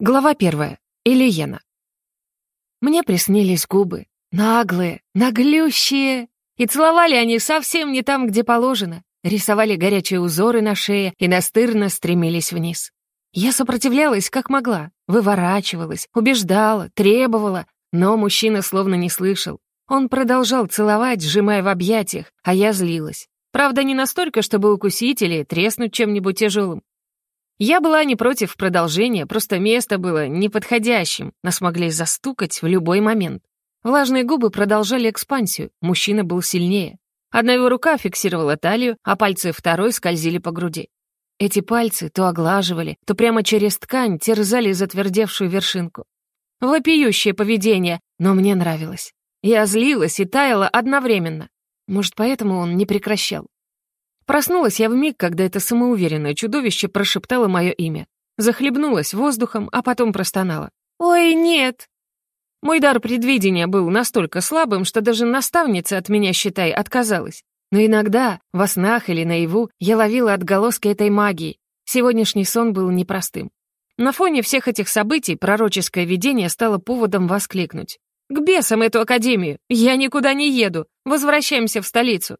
Глава первая. Ильена. Мне приснились губы. Наглые, наглющие. И целовали они совсем не там, где положено. Рисовали горячие узоры на шее и настырно стремились вниз. Я сопротивлялась как могла, выворачивалась, убеждала, требовала, но мужчина словно не слышал. Он продолжал целовать, сжимая в объятиях, а я злилась. Правда, не настолько, чтобы укусить или треснуть чем-нибудь тяжелым. Я была не против продолжения, просто место было неподходящим, нас могли застукать в любой момент. Влажные губы продолжали экспансию, мужчина был сильнее. Одна его рука фиксировала талию, а пальцы второй скользили по груди. Эти пальцы то оглаживали, то прямо через ткань терзали затвердевшую вершинку. Вопиющее поведение, но мне нравилось. Я злилась и таяла одновременно. Может, поэтому он не прекращал. Проснулась я в миг, когда это самоуверенное чудовище прошептало мое имя. Захлебнулась воздухом, а потом простонала. «Ой, нет!» Мой дар предвидения был настолько слабым, что даже наставница от меня, считай, отказалась. Но иногда, во снах или наяву, я ловила отголоски этой магии. Сегодняшний сон был непростым. На фоне всех этих событий пророческое видение стало поводом воскликнуть. «К бесам эту академию! Я никуда не еду! Возвращаемся в столицу!»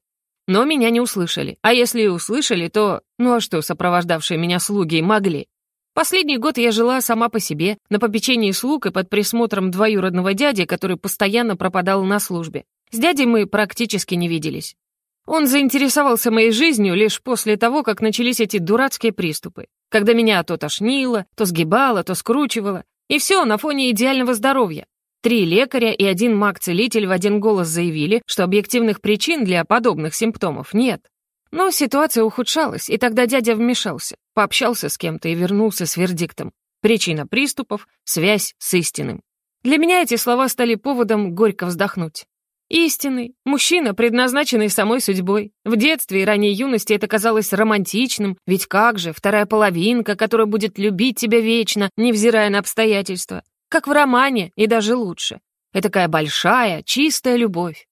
Но меня не услышали. А если и услышали, то... Ну а что сопровождавшие меня слуги могли? Последний год я жила сама по себе, на попечении слуг и под присмотром двоюродного дяди, который постоянно пропадал на службе. С дядей мы практически не виделись. Он заинтересовался моей жизнью лишь после того, как начались эти дурацкие приступы, когда меня то тошнило, то сгибало, то скручивало, и все на фоне идеального здоровья. Три лекаря и один маг-целитель в один голос заявили, что объективных причин для подобных симптомов нет. Но ситуация ухудшалась, и тогда дядя вмешался, пообщался с кем-то и вернулся с вердиктом. Причина приступов — связь с истинным. Для меня эти слова стали поводом горько вздохнуть. Истинный, мужчина, предназначенный самой судьбой. В детстве и ранней юности это казалось романтичным, ведь как же, вторая половинка, которая будет любить тебя вечно, невзирая на обстоятельства. Как в романе, и даже лучше. Это такая большая, чистая любовь.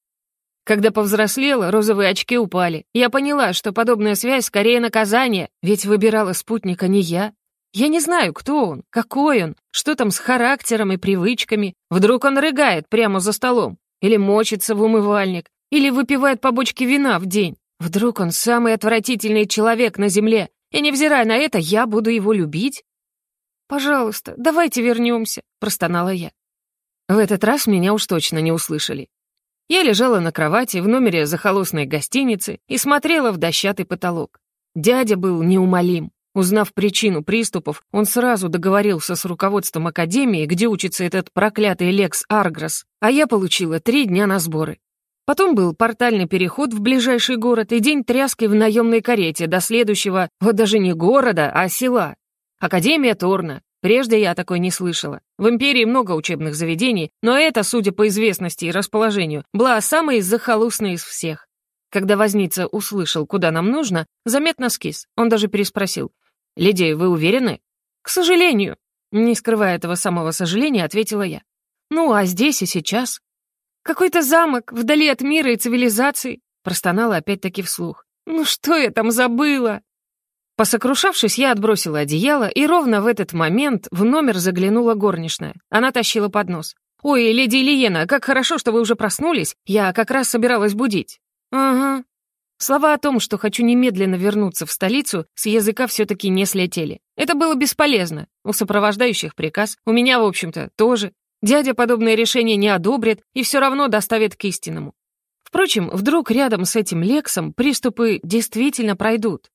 Когда повзрослела, розовые очки упали. Я поняла, что подобная связь скорее наказание, ведь выбирала спутника не я. Я не знаю, кто он, какой он, что там с характером и привычками. Вдруг он рыгает прямо за столом, или мочится в умывальник, или выпивает по бочке вина в день. Вдруг он самый отвратительный человек на земле, и, невзирая на это, я буду его любить? «Пожалуйста, давайте вернемся», — простонала я. В этот раз меня уж точно не услышали. Я лежала на кровати в номере захолустной гостиницы и смотрела в дощатый потолок. Дядя был неумолим. Узнав причину приступов, он сразу договорился с руководством академии, где учится этот проклятый Лекс Аргрос, а я получила три дня на сборы. Потом был портальный переход в ближайший город и день тряски в наемной карете до следующего, вот даже не города, а села. Академия Торна. Прежде я такой не слышала. В Империи много учебных заведений, но это, судя по известности и расположению, была самой захолустной из всех. Когда возница услышал, куда нам нужно, заметно скис. Он даже переспросил. «Леди, вы уверены?» «К сожалению». Не скрывая этого самого сожаления, ответила я. «Ну, а здесь и сейчас?» «Какой-то замок, вдали от мира и цивилизации», простонала опять-таки вслух. «Ну что я там забыла?» Посокрушавшись, я отбросила одеяло, и ровно в этот момент в номер заглянула горничная. Она тащила поднос. «Ой, леди Ильена, как хорошо, что вы уже проснулись. Я как раз собиралась будить». «Ага». Слова о том, что хочу немедленно вернуться в столицу, с языка все-таки не слетели. Это было бесполезно. У сопровождающих приказ, у меня, в общем-то, тоже. Дядя подобное решение не одобрит и все равно доставит к истинному. Впрочем, вдруг рядом с этим Лексом приступы действительно пройдут.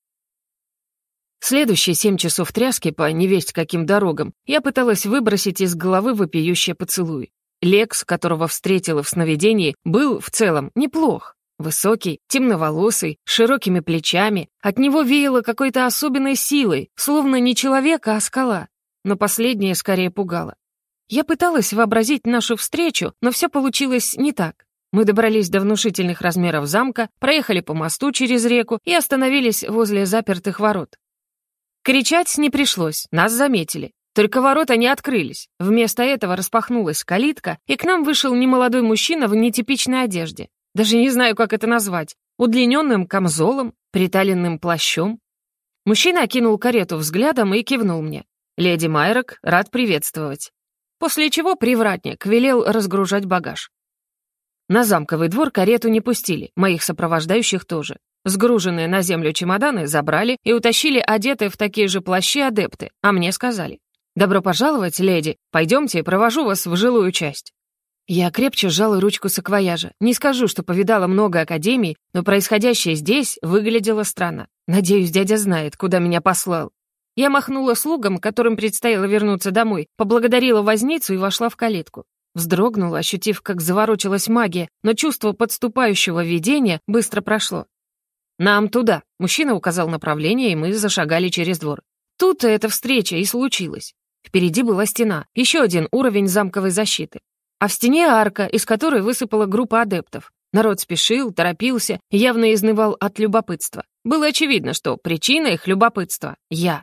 Следующие семь часов тряски по невесть каким дорогам я пыталась выбросить из головы вопиющие поцелуй. Лекс, которого встретила в сновидении, был в целом неплох. Высокий, темноволосый, с широкими плечами. От него веяло какой-то особенной силой, словно не человек, а скала. Но последнее скорее пугало. Я пыталась вообразить нашу встречу, но все получилось не так. Мы добрались до внушительных размеров замка, проехали по мосту через реку и остановились возле запертых ворот. Кричать не пришлось, нас заметили. Только ворота не открылись. Вместо этого распахнулась калитка, и к нам вышел немолодой мужчина в нетипичной одежде. Даже не знаю, как это назвать. Удлиненным камзолом, приталенным плащом. Мужчина окинул карету взглядом и кивнул мне. Леди Майрок рад приветствовать. После чего привратник велел разгружать багаж. На замковый двор карету не пустили, моих сопровождающих тоже. Сгруженные на землю чемоданы забрали и утащили одетые в такие же плащи адепты, а мне сказали, «Добро пожаловать, леди, пойдемте, провожу вас в жилую часть». Я крепче сжала ручку саквояжа. Не скажу, что повидала много академий, но происходящее здесь выглядело странно. Надеюсь, дядя знает, куда меня послал. Я махнула слугам, которым предстояло вернуться домой, поблагодарила возницу и вошла в калитку. Вздрогнула, ощутив, как заворочилась магия, но чувство подступающего видения быстро прошло. «Нам туда», — мужчина указал направление, и мы зашагали через двор. Тут эта встреча и случилась. Впереди была стена, еще один уровень замковой защиты а в стене арка, из которой высыпала группа адептов. Народ спешил, торопился, явно изнывал от любопытства. Было очевидно, что причина их любопытства — я.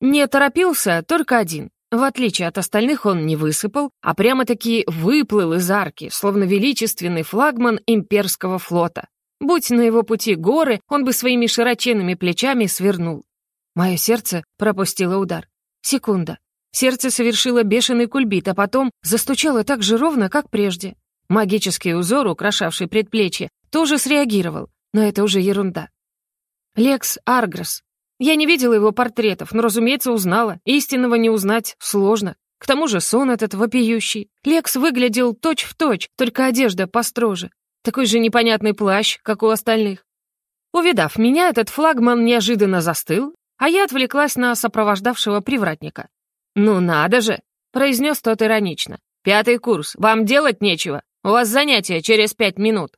Не торопился только один. В отличие от остальных, он не высыпал, а прямо-таки выплыл из арки, словно величественный флагман имперского флота. Будь на его пути горы, он бы своими широченными плечами свернул. Мое сердце пропустило удар. Секунда. Сердце совершило бешеный кульбит, а потом застучало так же ровно, как прежде. Магический узор, украшавший предплечье, тоже среагировал, но это уже ерунда. Лекс Аргресс. Я не видела его портретов, но, разумеется, узнала. Истинного не узнать сложно. К тому же сон этот вопиющий. Лекс выглядел точь-в-точь, точь, только одежда построже. Такой же непонятный плащ, как у остальных. Увидав меня, этот флагман неожиданно застыл, а я отвлеклась на сопровождавшего привратника. «Ну надо же!» — произнес тот иронично. «Пятый курс, вам делать нечего. У вас занятия через пять минут».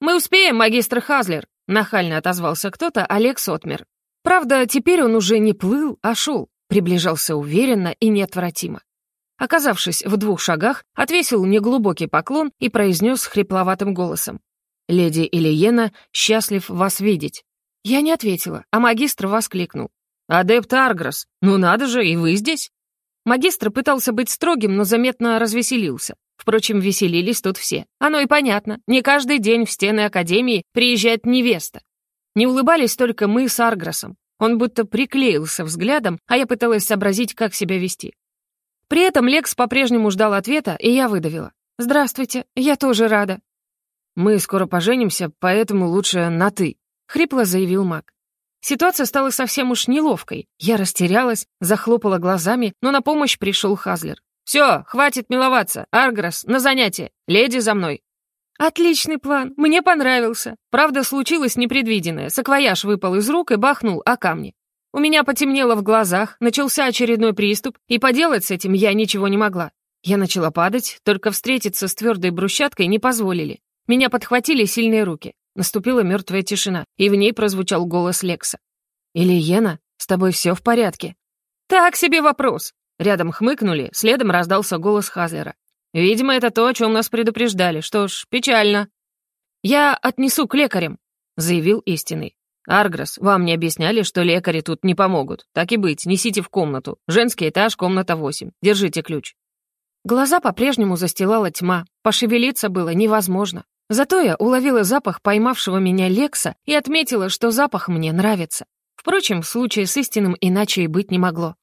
«Мы успеем, магистр Хазлер», — нахально отозвался кто-то, Олег Сотмер. Правда, теперь он уже не плыл, а шел, приближался уверенно и неотвратимо. Оказавшись в двух шагах, отвесил неглубокий поклон и произнес хрипловатым голосом. «Леди Ильена, счастлив вас видеть». Я не ответила, а магистр воскликнул. «Адепт Аргрос, ну надо же, и вы здесь?» Магистр пытался быть строгим, но заметно развеселился. Впрочем, веселились тут все. Оно и понятно. Не каждый день в стены Академии приезжает невеста. Не улыбались только мы с Аргросом. Он будто приклеился взглядом, а я пыталась сообразить, как себя вести. При этом Лекс по-прежнему ждал ответа, и я выдавила. «Здравствуйте, я тоже рада». «Мы скоро поженимся, поэтому лучше на «ты», — хрипло заявил маг. Ситуация стала совсем уж неловкой. Я растерялась, захлопала глазами, но на помощь пришел Хазлер. «Все, хватит миловаться. Аргрос, на занятие. Леди за мной». «Отличный план. Мне понравился. Правда, случилось непредвиденное. Саквояж выпал из рук и бахнул о камни. У меня потемнело в глазах, начался очередной приступ, и поделать с этим я ничего не могла. Я начала падать, только встретиться с твердой брусчаткой не позволили. Меня подхватили сильные руки. Наступила мертвая тишина, и в ней прозвучал голос Лекса. «Ильена, с тобой все в порядке?» «Так себе вопрос!» Рядом хмыкнули, следом раздался голос Хазлера. «Видимо, это то, о чем нас предупреждали. Что ж, печально». «Я отнесу к лекарям», — заявил истинный. «Аргрос, вам не объясняли, что лекари тут не помогут? Так и быть, несите в комнату. Женский этаж, комната 8. Держите ключ». Глаза по-прежнему застилала тьма. Пошевелиться было невозможно. Зато я уловила запах поймавшего меня Лекса и отметила, что запах мне нравится. Впрочем, в случае с истинным иначе и быть не могло.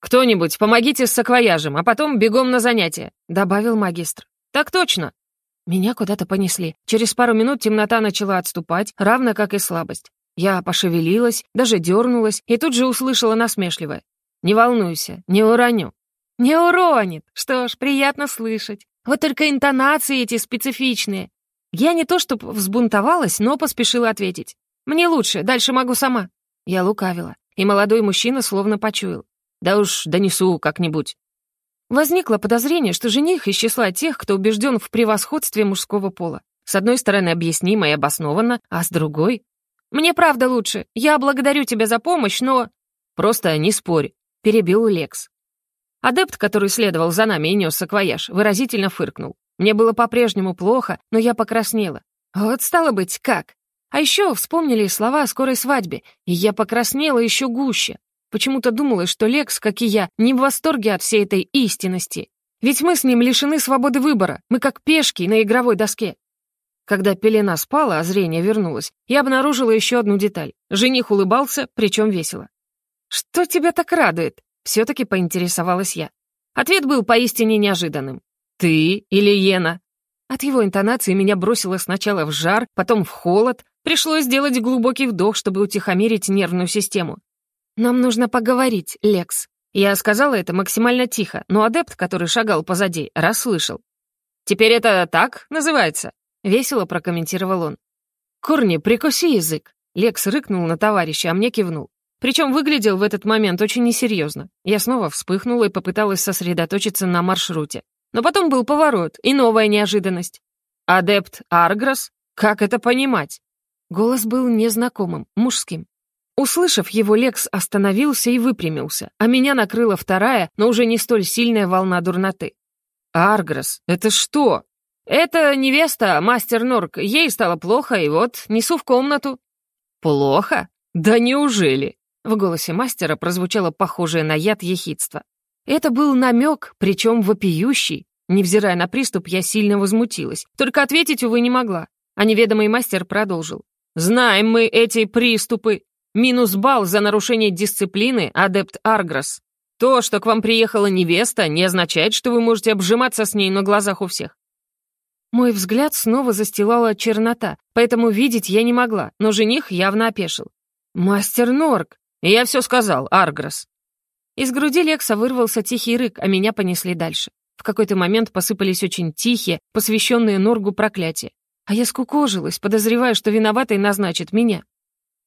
«Кто-нибудь, помогите с саквояжем, а потом бегом на занятия», — добавил магистр. «Так точно». Меня куда-то понесли. Через пару минут темнота начала отступать, равно как и слабость. Я пошевелилась, даже дернулась и тут же услышала насмешливое. «Не волнуйся, не уроню». «Не уронит! Что ж, приятно слышать. Вот только интонации эти специфичные. Я не то чтобы взбунтовалась, но поспешила ответить. «Мне лучше, дальше могу сама». Я лукавила, и молодой мужчина словно почуял. «Да уж, донесу как-нибудь». Возникло подозрение, что жених из числа тех, кто убежден в превосходстве мужского пола. С одной стороны, объяснимо и обоснованно, а с другой... «Мне правда лучше. Я благодарю тебя за помощь, но...» «Просто не спорь», — перебил Лекс. Адепт, который следовал за нами и нес саквояж, выразительно фыркнул. Мне было по-прежнему плохо, но я покраснела. Вот стало быть, как? А еще вспомнили слова о скорой свадьбе, и я покраснела еще гуще. Почему-то думала, что Лекс, как и я, не в восторге от всей этой истинности. Ведь мы с ним лишены свободы выбора, мы как пешки на игровой доске. Когда пелена спала, а зрение вернулось, я обнаружила еще одну деталь. Жених улыбался, причем весело. «Что тебя так радует?» Все-таки поинтересовалась я. Ответ был поистине неожиданным. «Ты или Йена?» От его интонации меня бросило сначала в жар, потом в холод. Пришлось сделать глубокий вдох, чтобы утихомирить нервную систему. «Нам нужно поговорить, Лекс». Я сказала это максимально тихо, но адепт, который шагал позади, расслышал. «Теперь это так называется?» — весело прокомментировал он. «Корни, прикуси язык!» Лекс рыкнул на товарища, а мне кивнул. Причем выглядел в этот момент очень несерьезно. Я снова вспыхнула и попыталась сосредоточиться на маршруте. Но потом был поворот и новая неожиданность. «Адепт Аргрос? Как это понимать?» Голос был незнакомым, мужским. Услышав его, Лекс остановился и выпрямился, а меня накрыла вторая, но уже не столь сильная волна дурноты. «Аргрос, это что?» «Это невеста, мастер Норк. Ей стало плохо, и вот несу в комнату». «Плохо? Да неужели?» В голосе мастера прозвучало похожее на яд ехидство. Это был намек, причем вопиющий. Невзирая на приступ, я сильно возмутилась. Только ответить, увы, не могла. А неведомый мастер продолжил. «Знаем мы эти приступы. Минус балл за нарушение дисциплины, адепт Аргрос. То, что к вам приехала невеста, не означает, что вы можете обжиматься с ней на глазах у всех. Мой взгляд снова застилала чернота, поэтому видеть я не могла, но жених явно опешил. «Мастер Норк!» «Я все сказал, Аргрос!» Из груди Лекса вырвался тихий рык, а меня понесли дальше. В какой-то момент посыпались очень тихие, посвященные Норгу проклятия. А я скукожилась, подозревая, что виноватой назначит меня.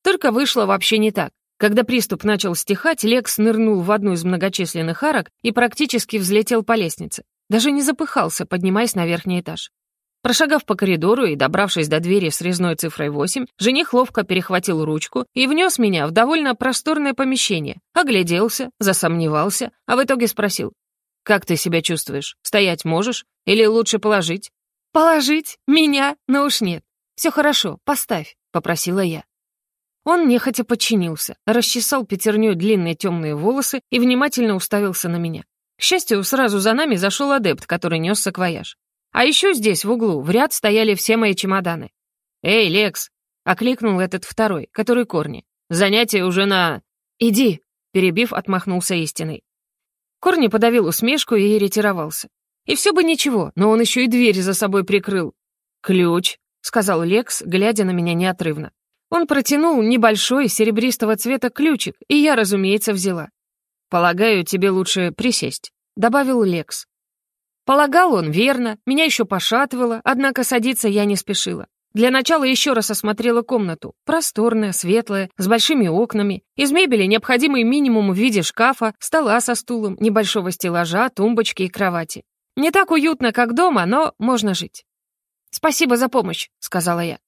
Только вышло вообще не так. Когда приступ начал стихать, Лекс нырнул в одну из многочисленных арок и практически взлетел по лестнице. Даже не запыхался, поднимаясь на верхний этаж. Прошагав по коридору и добравшись до двери с резной цифрой 8, жених ловко перехватил ручку и внес меня в довольно просторное помещение, огляделся, засомневался, а в итоге спросил. «Как ты себя чувствуешь? Стоять можешь? Или лучше положить?» «Положить? Меня? Ну уж нет. Все хорошо, поставь», — попросила я. Он нехотя подчинился, расчесал пятерней длинные темные волосы и внимательно уставился на меня. К счастью, сразу за нами зашел адепт, который нес саквояж. А еще здесь, в углу, в ряд стояли все мои чемоданы. «Эй, Лекс!» — окликнул этот второй, который корни. «Занятие уже на...» «Иди!» — перебив, отмахнулся истиной. Корни подавил усмешку и ретировался. И все бы ничего, но он еще и дверь за собой прикрыл. «Ключ», — сказал Лекс, глядя на меня неотрывно. Он протянул небольшой серебристого цвета ключик, и я, разумеется, взяла. «Полагаю, тебе лучше присесть», — добавил Лекс. Полагал он верно, меня еще пошатывало, однако садиться я не спешила. Для начала еще раз осмотрела комнату. Просторная, светлая, с большими окнами. Из мебели необходимый минимум в виде шкафа, стола со стулом, небольшого стеллажа, тумбочки и кровати. Не так уютно, как дома, но можно жить. «Спасибо за помощь», — сказала я.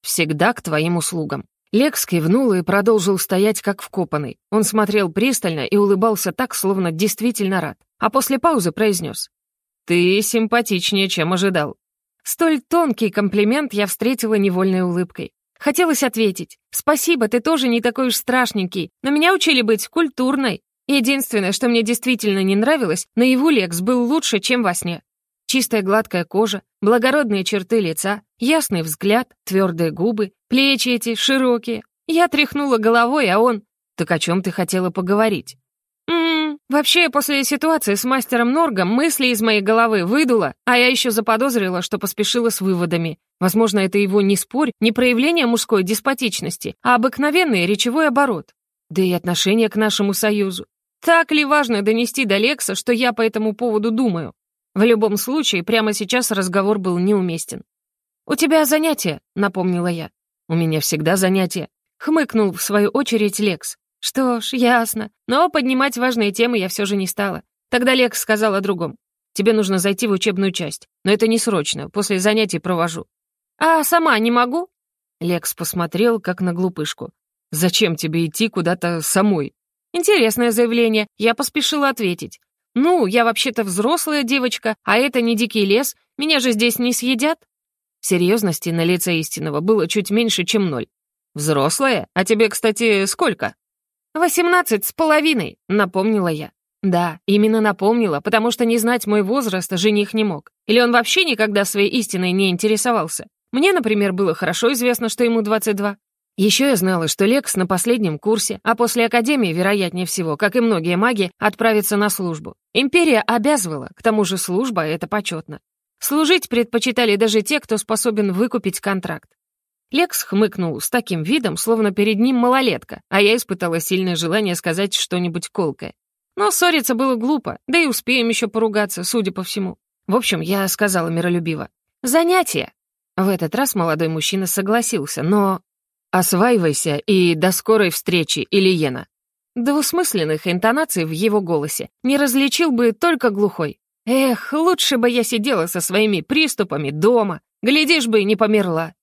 «Всегда к твоим услугам». Лекс кивнул и продолжил стоять как вкопанный. Он смотрел пристально и улыбался так, словно действительно рад. А после паузы произнес. «Ты симпатичнее, чем ожидал». Столь тонкий комплимент я встретила невольной улыбкой. Хотелось ответить. «Спасибо, ты тоже не такой уж страшненький, но меня учили быть культурной. Единственное, что мне действительно не нравилось, наяву Лекс был лучше, чем во сне. Чистая гладкая кожа, благородные черты лица, ясный взгляд, твердые губы, плечи эти широкие. Я тряхнула головой, а он... «Так о чем ты хотела поговорить?» Вообще, после ситуации с мастером Норгом мысли из моей головы выдуло, а я еще заподозрила, что поспешила с выводами. Возможно, это его не спорь, не проявление мужской деспотичности, а обыкновенный речевой оборот. Да и отношение к нашему союзу. Так ли важно донести до Лекса, что я по этому поводу думаю? В любом случае, прямо сейчас разговор был неуместен. «У тебя занятия», — напомнила я. «У меня всегда занятия», — хмыкнул в свою очередь Лекс. Что ж, ясно. Но поднимать важные темы я все же не стала. Тогда Лекс сказал о другом. Тебе нужно зайти в учебную часть. Но это не срочно, после занятий провожу. А сама не могу? Лекс посмотрел, как на глупышку. Зачем тебе идти куда-то самой? Интересное заявление. Я поспешила ответить. Ну, я вообще-то взрослая девочка, а это не дикий лес. Меня же здесь не съедят. Серьезности на лице истинного было чуть меньше, чем ноль. «Взрослая? А тебе, кстати, сколько?» «Восемнадцать с половиной», — напомнила я. Да, именно напомнила, потому что не знать мой возраст жених не мог. Или он вообще никогда своей истиной не интересовался. Мне, например, было хорошо известно, что ему 22. Еще я знала, что Лекс на последнем курсе, а после Академии, вероятнее всего, как и многие маги, отправится на службу. Империя обязывала, к тому же служба — это почетно. Служить предпочитали даже те, кто способен выкупить контракт. Лекс хмыкнул с таким видом, словно перед ним малолетка, а я испытала сильное желание сказать что-нибудь колкое. Но ссориться было глупо, да и успеем еще поругаться, судя по всему. В общем, я сказала миролюбиво. «Занятия!» В этот раз молодой мужчина согласился, но «Осваивайся и до скорой встречи, Ильена». Двусмысленных интонаций в его голосе не различил бы только глухой. Эх, лучше бы я сидела со своими приступами дома, глядишь бы, не померла.